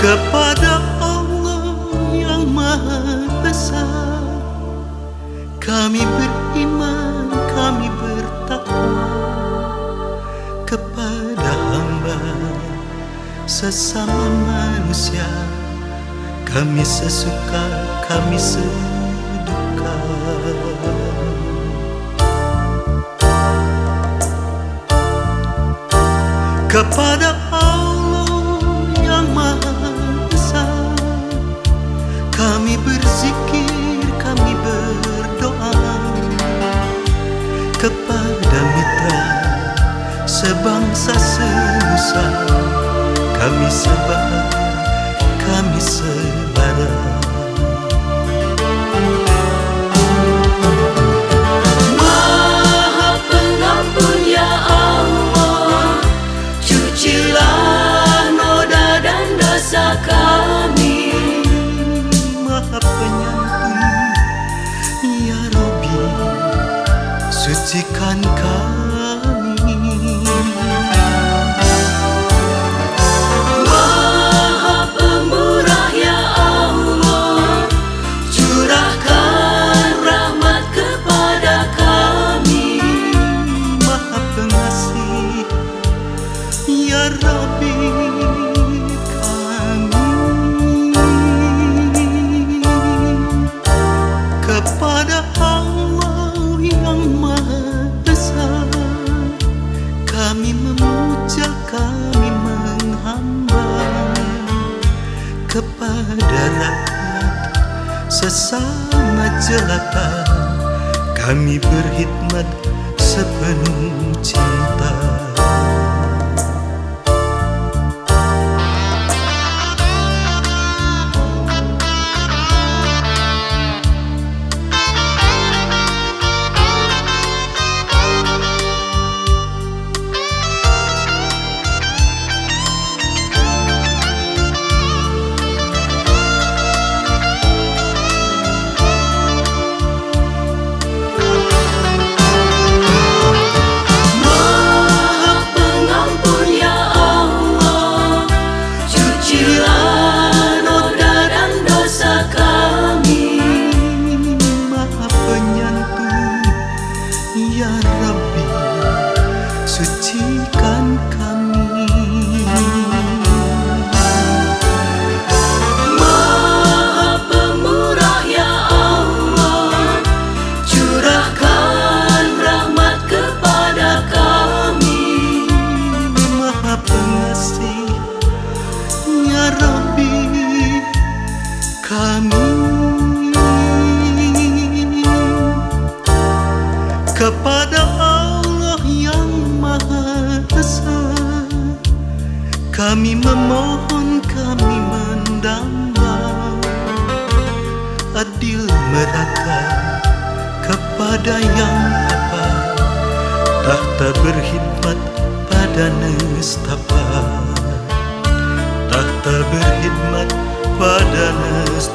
kepada Allah yang Maha Esa. Kami beriman, kami bertakwa kepada hamba sesama manusia. Kami sesuka, kami seduka. Kepada Kepada mitra sebangsa senusa Kami sebab, kami sebara Maha pengampun ya Allah Cucilah noda dan dosa kami Kasihkankah Kepada rakyat sesama jelata Kami berkhidmat sepenuh cinta Kami Kepada Allah yang Maha Esa Kami memohon, kami mendamba Adil merata kepada yang apa Tahta berkhidmat pada nestapa. Tahta berkhidmat pada nestapa